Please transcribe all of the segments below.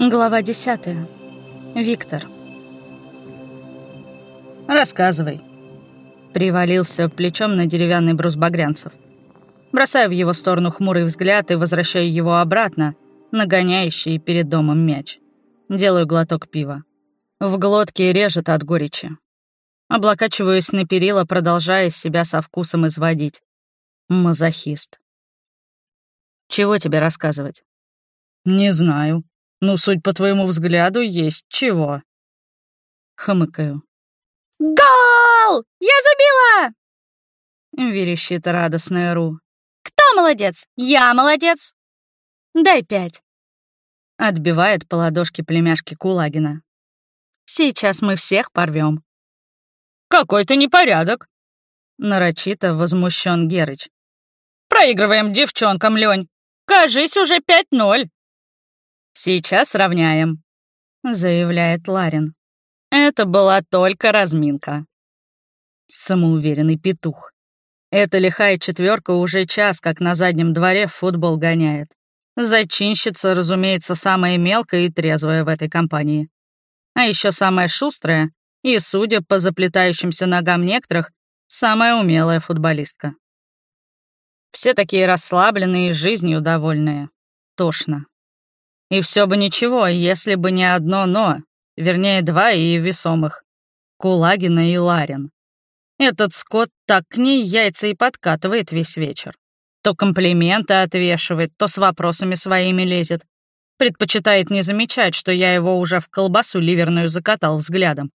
Глава десятая. Виктор. «Рассказывай». Привалился плечом на деревянный брус багрянцев. Бросаю в его сторону хмурый взгляд и возвращаю его обратно, нагоняющий перед домом мяч. Делаю глоток пива. В глотке режет от горечи. Облокачиваюсь на перила, продолжая себя со вкусом изводить. Мазохист. Чего тебе рассказывать? «Не знаю», ну, суть по твоему взгляду, есть чего. Хмыкаю. «Гол! Я забила!» Верещит радостная Ру. «Кто молодец? Я молодец!» «Дай пять!» Отбивает по ладошке племяшки Кулагина. «Сейчас мы всех порвем. «Какой-то непорядок!» Нарочито возмущен Герыч. «Проигрываем девчонкам, Лень. Кажись, уже пять ноль!» «Сейчас сравняем», — заявляет Ларин. «Это была только разминка». Самоуверенный петух. Эта лихая четверка уже час как на заднем дворе футбол гоняет. Зачинщица, разумеется, самая мелкая и трезвая в этой компании. А еще самая шустрая и, судя по заплетающимся ногам некоторых, самая умелая футболистка. Все такие расслабленные и жизнью довольные. Тошно. И все бы ничего, если бы не одно «но», вернее, два и весомых. Кулагина и Ларин. Этот скот так к ней яйца и подкатывает весь вечер. То комплименты отвешивает, то с вопросами своими лезет. Предпочитает не замечать, что я его уже в колбасу ливерную закатал взглядом.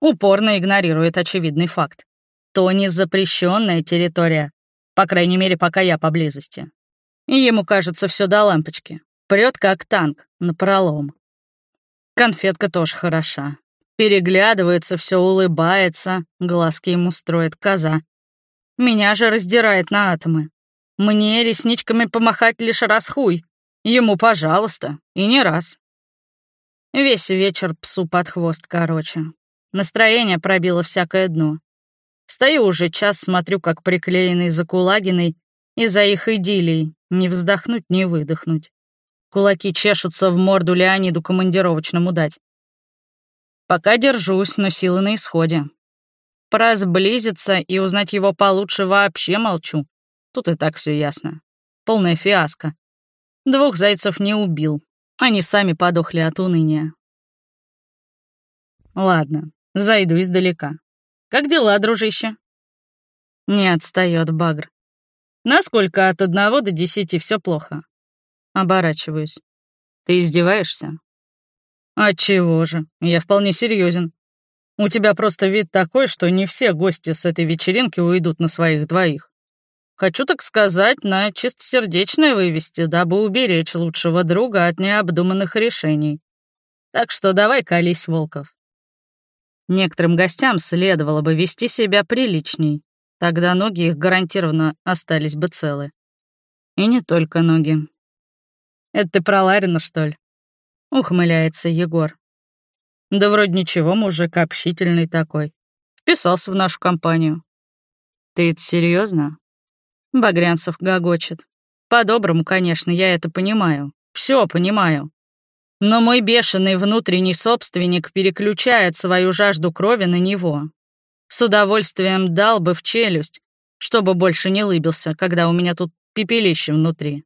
Упорно игнорирует очевидный факт. То не запрещенная территория, по крайней мере, пока я поблизости. И ему кажется все до лампочки. Прет как танк, напролом. Конфетка тоже хороша. Переглядывается, все улыбается, глазки ему строит коза. Меня же раздирает на атомы. Мне ресничками помахать лишь раз хуй. Ему, пожалуйста, и не раз. Весь вечер псу под хвост, короче. Настроение пробило всякое дно. Стою уже час, смотрю, как приклеенный за Кулагиной, и за их идиллией, не вздохнуть, не выдохнуть. Кулаки чешутся в морду Леониду командировочному дать. Пока держусь, но силы на исходе. Про сблизиться и узнать его получше вообще молчу. Тут и так все ясно. Полная фиаско. Двух зайцев не убил. Они сами подохли от уныния. Ладно, зайду издалека. Как дела, дружище? Не отстает Багр. Насколько от одного до десяти все плохо? Оборачиваюсь. «Ты издеваешься?» «Отчего же? Я вполне серьезен. У тебя просто вид такой, что не все гости с этой вечеринки уйдут на своих двоих. Хочу, так сказать, на чистосердечное вывести, дабы уберечь лучшего друга от необдуманных решений. Так что давай колись, Волков. Некоторым гостям следовало бы вести себя приличней. Тогда ноги их гарантированно остались бы целы. И не только ноги. Это ты про Ларина, что ли?» — ухмыляется Егор. «Да вроде ничего, мужик общительный такой. Вписался в нашу компанию». «Ты это серьезно? Багрянцев гогочет. «По-доброму, конечно, я это понимаю. Все понимаю. Но мой бешеный внутренний собственник переключает свою жажду крови на него. С удовольствием дал бы в челюсть, чтобы больше не лыбился, когда у меня тут пепелище внутри.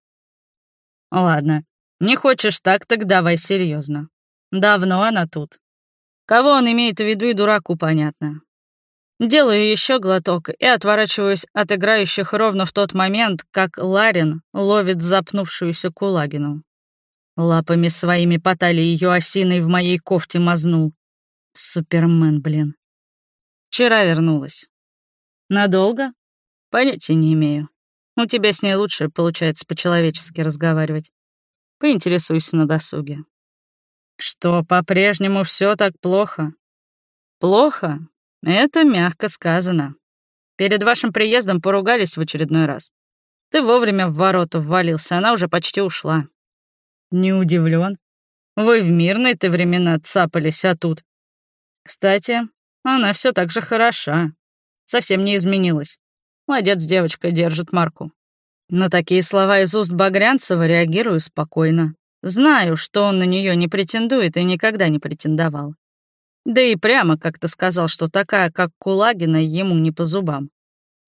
Ладно, не хочешь так, так давай серьезно. Давно она тут. Кого он имеет в виду и дураку понятно. Делаю еще глоток и отворачиваюсь от играющих ровно в тот момент, как Ларин ловит запнувшуюся Кулагину. Лапами своими по талии ее осиной в моей кофте мазнул. Супермен, блин. Вчера вернулась. Надолго? Понятия не имею. У тебя с ней лучше получается по-человечески разговаривать. Поинтересуйся на досуге. Что, по-прежнему все так плохо? Плохо? Это мягко сказано. Перед вашим приездом поругались в очередной раз. Ты вовремя в ворота ввалился, она уже почти ушла. Не удивлен. Вы в мирные-то времена цапались, а тут... Кстати, она все так же хороша. Совсем не изменилась. Молодец, девочка, держит марку. На такие слова из уст Багрянцева реагирую спокойно. Знаю, что он на нее не претендует и никогда не претендовал. Да и прямо как-то сказал, что такая, как Кулагина, ему не по зубам.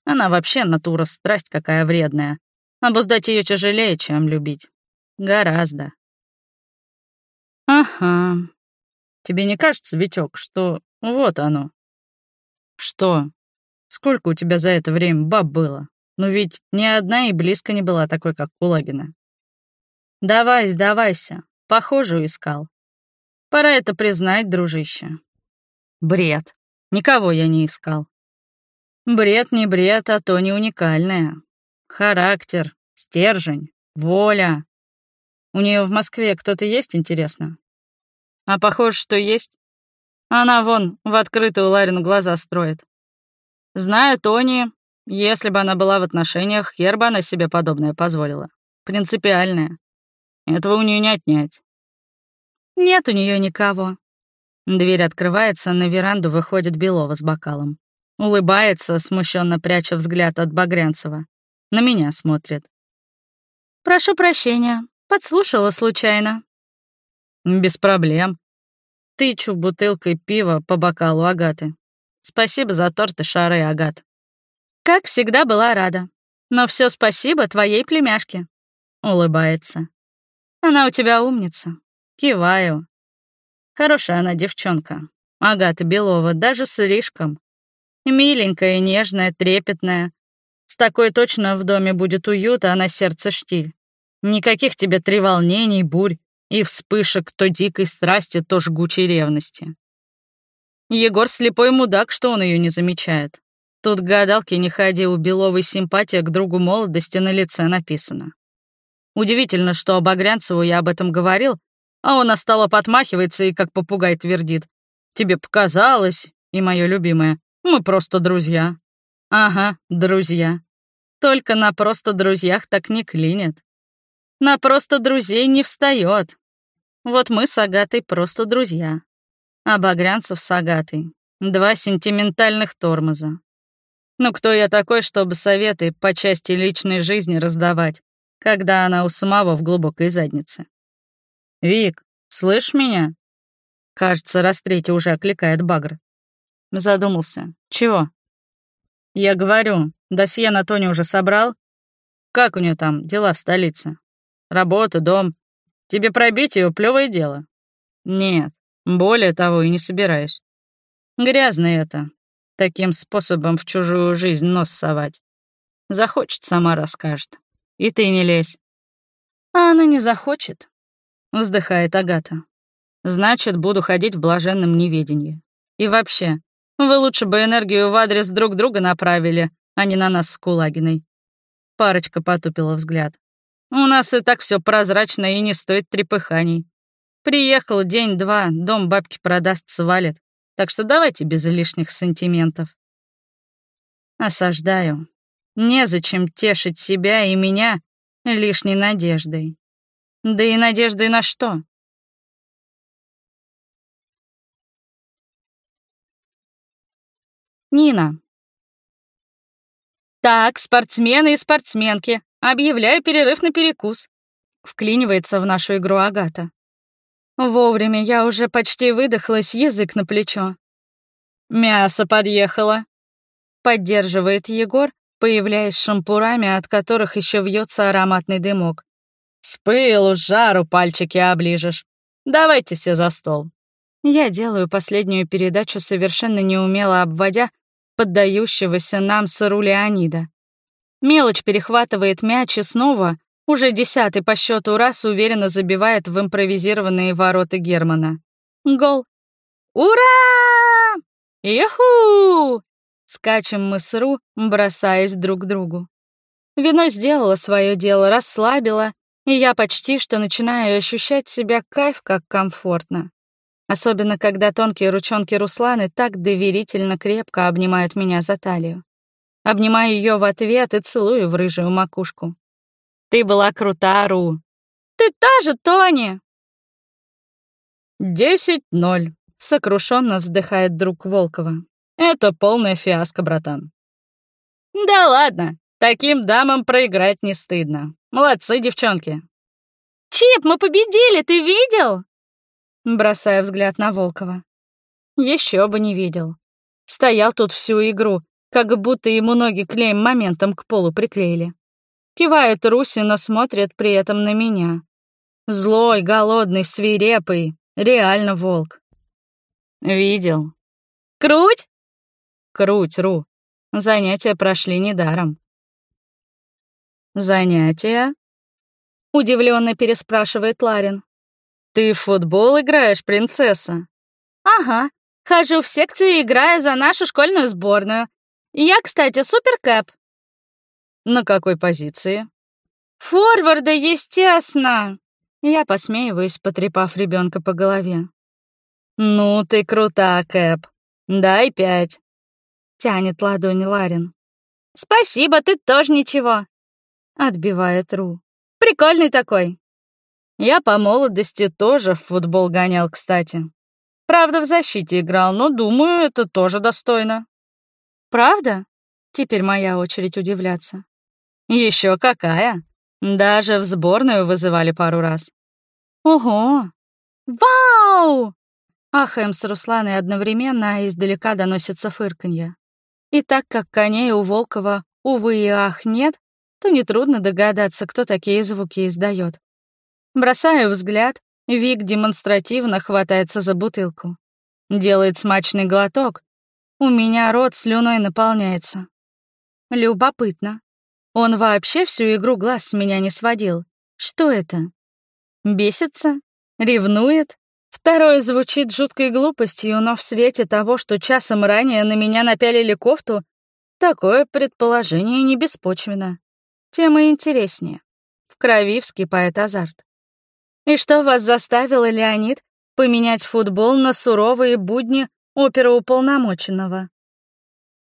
Она вообще натура страсть какая вредная. Обуздать ее тяжелее, чем любить. Гораздо. Ага. Тебе не кажется, Витек, что вот оно? Что? Сколько у тебя за это время баб было? Ну ведь ни одна и близко не была такой, как Кулагина. Давай, сдавайся. Похожую искал. Пора это признать, дружище. Бред. Никого я не искал. Бред не бред, а то не уникальное. Характер, стержень, воля. У нее в Москве кто-то есть, интересно? А похоже, что есть. Она вон в открытую Ларину глаза строит. Знаю Тони, если бы она была в отношениях, хер бы она себе подобное позволила. Принципиальная. Этого у нее не отнять. Нет у нее никого. Дверь открывается, на веранду выходит Белова с бокалом. Улыбается, смущенно пряча взгляд от Багрянцева. На меня смотрит. «Прошу прощения, подслушала случайно». «Без проблем». Тычу бутылкой пива по бокалу Агаты. Спасибо за торт и шары, Агат. Как всегда была рада. Но все спасибо твоей племяшке. Улыбается. Она у тебя умница. Киваю. Хорошая она девчонка. Агата Белова, даже слишком. Миленькая, нежная, трепетная. С такой точно в доме будет уют, а на сердце штиль. Никаких тебе треволнений, бурь и вспышек то дикой страсти, то жгучей ревности. Егор слепой мудак, что он ее не замечает. Тут гадалки не ходи, у Беловой симпатия к другу молодости на лице написано. Удивительно, что Багрянцеву я об этом говорил, а он остало подмахивается и как попугай твердит. «Тебе показалось, и мое любимое, мы просто друзья». Ага, друзья. Только на просто друзьях так не клинит. На просто друзей не встает. Вот мы с Агатой просто друзья а Багрянцев с Агатой. Два сентиментальных тормоза. Ну кто я такой, чтобы советы по части личной жизни раздавать, когда она у самого в глубокой заднице? «Вик, слышь меня?» Кажется, раз третий уже окликает Багр. Задумался. «Чего?» «Я говорю, досье на Тони уже собрал? Как у нее там дела в столице? Работа, дом. Тебе пробить ее плевое дело?» «Нет, более того, и не собираюсь. Грязно это, таким способом в чужую жизнь нос совать. Захочет, сама расскажет. И ты не лезь. А она не захочет, вздыхает Агата. Значит, буду ходить в блаженном неведении. И вообще, вы лучше бы энергию в адрес друг друга направили, а не на нас с Кулагиной. Парочка потупила взгляд. У нас и так все прозрачно и не стоит трепыханий. Приехал день-два, дом бабки продаст, свалит. Так что давайте без лишних сантиментов. Осаждаю. Незачем тешить себя и меня лишней надеждой. Да и надеждой на что? Нина. «Так, спортсмены и спортсменки, объявляю перерыв на перекус», — вклинивается в нашу игру Агата. Вовремя я уже почти выдохлась, язык на плечо. «Мясо подъехало», — поддерживает Егор, появляясь шампурами, от которых еще вьется ароматный дымок. «С пылу, жару пальчики оближешь. Давайте все за стол». Я делаю последнюю передачу, совершенно неумело обводя поддающегося нам сыру Леонида. Мелочь перехватывает мяч и снова, уже десятый по счету раз уверенно забивает в импровизированные ворота Германа. Гол. «Ура! Яху!» Скачем мы с Ру, бросаясь друг к другу. Вино сделало свое дело, расслабило, и я почти что начинаю ощущать себя кайф как комфортно. Особенно, когда тонкие ручонки Русланы так доверительно крепко обнимают меня за талию. Обнимаю ее в ответ и целую в рыжую макушку. Ты была крута, Ру. Ты тоже, Тони. Десять ноль. Сокрушенно вздыхает друг Волкова. Это полная фиаско, братан. Да ладно, таким дамам проиграть не стыдно. Молодцы, девчонки. «Чип, мы победили, ты видел?» Бросая взгляд на Волкова. Еще бы не видел. Стоял тут всю игру, как будто ему ноги клеем моментом к полу приклеили. Кивает Руси, но смотрит при этом на меня. Злой, голодный, свирепый, реально волк. Видел. Круть? Круть, Ру. Занятия прошли недаром. Занятия? Удивленно переспрашивает Ларин. Ты в футбол играешь, принцесса? Ага. Хожу в секцию, играя за нашу школьную сборную. Я, кстати, суперкэп. На какой позиции? Форварда, естественно. Я посмеиваюсь, потрепав ребенка по голове. «Ну ты крута, Кэп. Дай пять». Тянет ладонь Ларин. «Спасибо, ты тоже ничего», — отбивает Ру. «Прикольный такой». Я по молодости тоже в футбол гонял, кстати. Правда, в защите играл, но, думаю, это тоже достойно. Правда? Теперь моя очередь удивляться. Еще какая. Даже в сборную вызывали пару раз. Ого! Вау! Ахэм с Русланой одновременно, издалека доносится фырканье. И так как коней у Волкова, увы и ах, нет, то нетрудно догадаться, кто такие звуки издает. Бросаю взгляд, Вик демонстративно хватается за бутылку. Делает смачный глоток. У меня рот слюной наполняется. Любопытно. Он вообще всю игру глаз с меня не сводил. Что это? Бесится? Ревнует? Второе звучит жуткой глупостью, но в свете того, что часом ранее на меня напялили кофту, такое предположение не беспочвенно. Тем и интереснее. В крови вскипает азарт. И что вас заставило, Леонид, поменять футбол на суровые будни оперуполномоченного?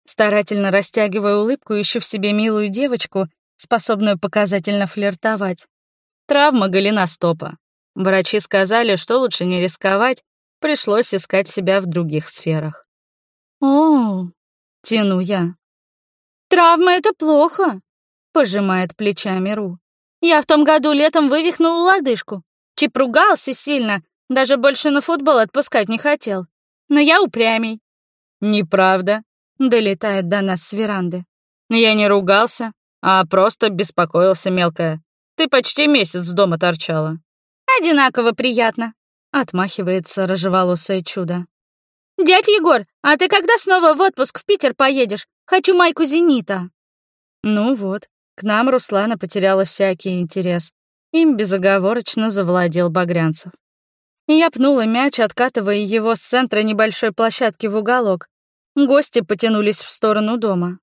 Старательно растягивая улыбку, ищу в себе милую девочку, способную показательно флиртовать. Травма голеностопа. Врачи сказали, что лучше не рисковать, пришлось искать себя в других сферах. «О, — тяну я. «Травма — это плохо», — пожимает плечами Ру. «Я в том году летом вывихнула лодыжку. Чип ругался сильно, даже больше на футбол отпускать не хотел. Но я упрямей». «Неправда», Долетает до нас с веранды. Я не ругался, а просто беспокоился мелкая. Ты почти месяц дома торчала. Одинаково приятно. Отмахивается рыжеволосое чудо. «Дядь Егор, а ты когда снова в отпуск в Питер поедешь? Хочу майку «Зенита». Ну вот, к нам Руслана потеряла всякий интерес. Им безоговорочно завладел Багрянцев. Я пнула мяч, откатывая его с центра небольшой площадки в уголок, Гости потянулись в сторону дома.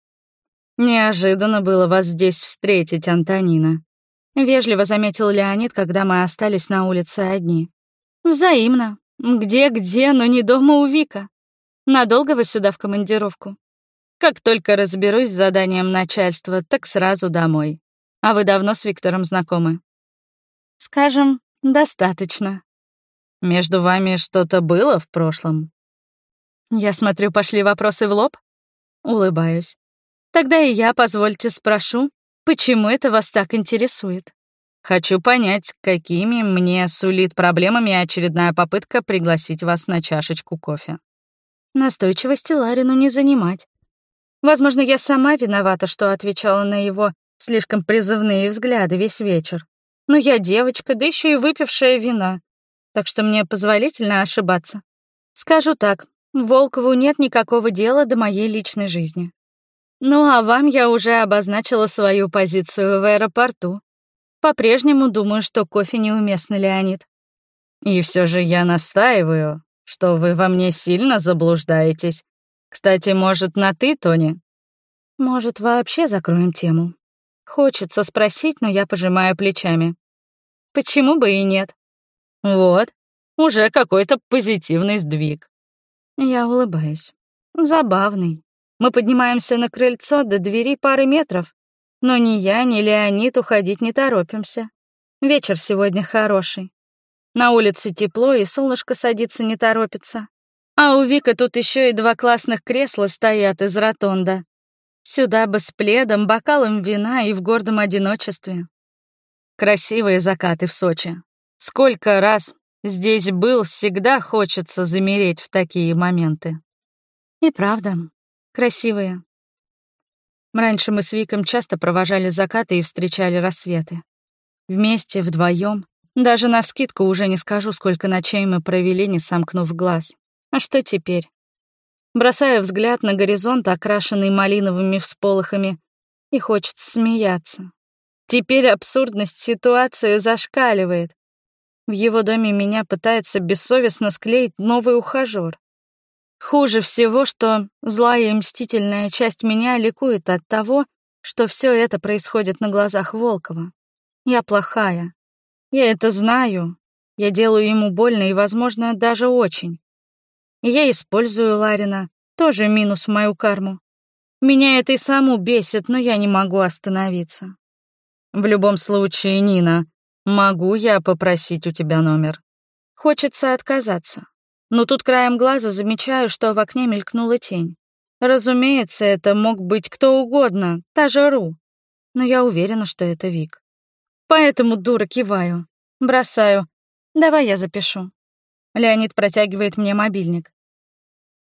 «Неожиданно было вас здесь встретить, Антонина», — вежливо заметил Леонид, когда мы остались на улице одни. «Взаимно. Где-где, но не дома у Вика. Надолго вы сюда в командировку? Как только разберусь с заданием начальства, так сразу домой. А вы давно с Виктором знакомы?» «Скажем, достаточно». «Между вами что-то было в прошлом?» Я смотрю, пошли вопросы в лоб. Улыбаюсь. Тогда и я, позвольте, спрошу, почему это вас так интересует? Хочу понять, какими мне сулит проблемами очередная попытка пригласить вас на чашечку кофе. Настойчивости Ларину не занимать. Возможно, я сама виновата, что отвечала на его слишком призывные взгляды весь вечер. Но я девочка, да еще и выпившая вина, так что мне позволительно ошибаться. Скажу так, Волкову нет никакого дела до моей личной жизни. Ну а вам я уже обозначила свою позицию в аэропорту. По-прежнему думаю, что кофе неуместно, Леонид. И все же я настаиваю, что вы во мне сильно заблуждаетесь. Кстати, может, на «ты», Тони? Может, вообще закроем тему? Хочется спросить, но я пожимаю плечами. Почему бы и нет? Вот, уже какой-то позитивный сдвиг. Я улыбаюсь. Забавный. Мы поднимаемся на крыльцо до двери пары метров, но ни я, ни Леонид уходить не торопимся. Вечер сегодня хороший. На улице тепло, и солнышко садиться не торопится. А у Вика тут еще и два классных кресла стоят из ротонда. Сюда бы с пледом, бокалом вина и в гордом одиночестве. Красивые закаты в Сочи. Сколько раз здесь был, всегда хочется замереть в такие моменты. И правда, красивые. Раньше мы с Виком часто провожали закаты и встречали рассветы. Вместе, вдвоем. Даже навскидку уже не скажу, сколько ночей мы провели, не сомкнув глаз. А что теперь? Бросаю взгляд на горизонт, окрашенный малиновыми всполохами, и хочется смеяться. Теперь абсурдность ситуации зашкаливает. В его доме меня пытается бессовестно склеить новый ухажёр. Хуже всего, что злая и мстительная часть меня ликует от того, что все это происходит на глазах Волкова. Я плохая. Я это знаю. Я делаю ему больно и, возможно, даже очень. Я использую Ларина, тоже минус в мою карму. Меня это и саму бесит, но я не могу остановиться. В любом случае, Нина, могу я попросить у тебя номер? Хочется отказаться. Но тут краем глаза замечаю, что в окне мелькнула тень. Разумеется, это мог быть кто угодно, та же Ру. Но я уверена, что это Вик. Поэтому дура киваю. Бросаю. Давай я запишу. Леонид протягивает мне мобильник.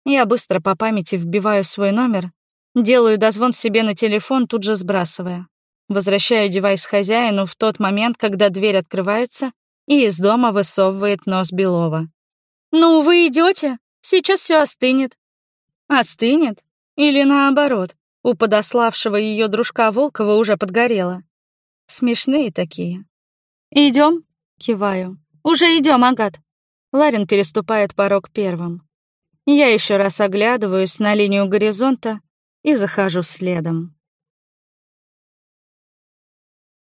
Я быстро по памяти вбиваю свой номер, делаю дозвон себе на телефон, тут же сбрасывая. Возвращаю девайс хозяину в тот момент, когда дверь открывается, и из дома высовывает нос Белова. «Ну, вы идете? Сейчас все остынет». «Остынет? Или наоборот, у подославшего ее дружка Волкова уже подгорело?» Смешные такие. Идем? киваю. «Уже идем, Агат». Ларин переступает порог первым. Я еще раз оглядываюсь на линию горизонта и захожу следом.